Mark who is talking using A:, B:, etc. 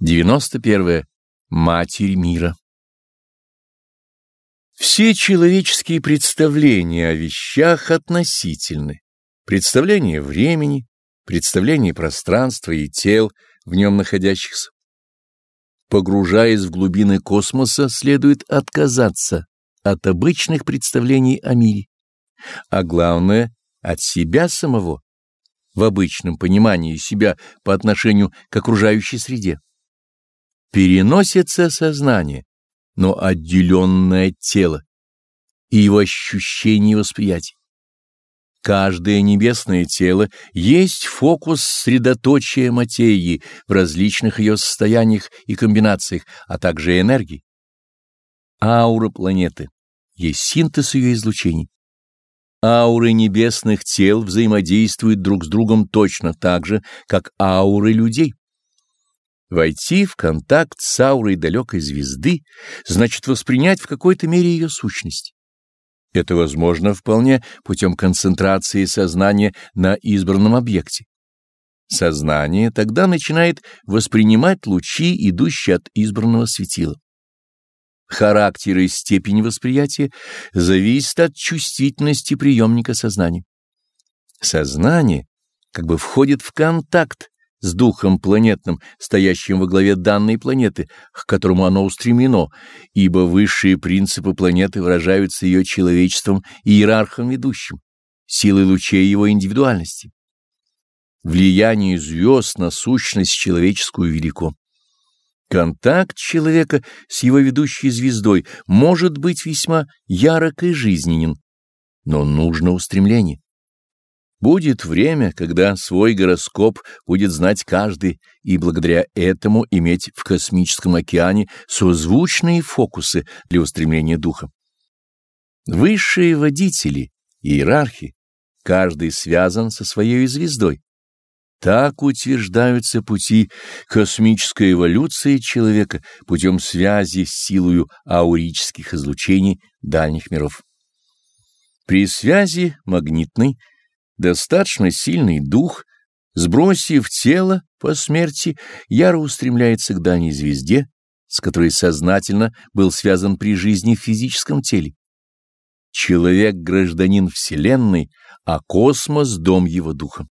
A: 91. Матерь мира. Все человеческие представления о вещах относительны. Представление времени, представление пространства и тел, в нем находящихся. Погружаясь в глубины космоса, следует отказаться от обычных представлений о мире, а главное — от себя самого, в обычном понимании себя по отношению к окружающей среде переносится сознание, но отделенное от тела и его ощущение и восприятие. Каждое небесное тело есть фокус средоточия материи в различных ее состояниях и комбинациях, а также энергии. Аура планеты есть синтез ее излучений. Ауры небесных тел взаимодействуют друг с другом точно так же, как ауры людей. Войти в контакт с аурой далекой звезды значит воспринять в какой-то мере ее сущность. Это возможно вполне путем концентрации сознания на избранном объекте. Сознание тогда начинает воспринимать лучи, идущие от избранного светила. Характер и степень восприятия зависит от чувствительности приемника сознания. Сознание как бы входит в контакт с духом планетным, стоящим во главе данной планеты, к которому оно устремлено, ибо высшие принципы планеты выражаются ее человечеством и иерархом ведущим, силой лучей его индивидуальности. Влияние звезд на сущность человеческую велико. Контакт человека с его ведущей звездой может быть весьма ярок и жизненен, но нужно устремление. Будет время, когда свой гороскоп будет знать каждый, и благодаря этому иметь в космическом океане созвучные фокусы для устремления духа. Высшие водители, иерархи, каждый связан со своей звездой. Так утверждаются пути космической эволюции человека путем связи с силою аурических излучений дальних миров. При связи магнитной Достаточно сильный дух, сбросив тело по смерти, яро устремляется к дальней звезде, с которой сознательно был связан при жизни в физическом теле. Человек — гражданин Вселенной, а космос — дом его духа.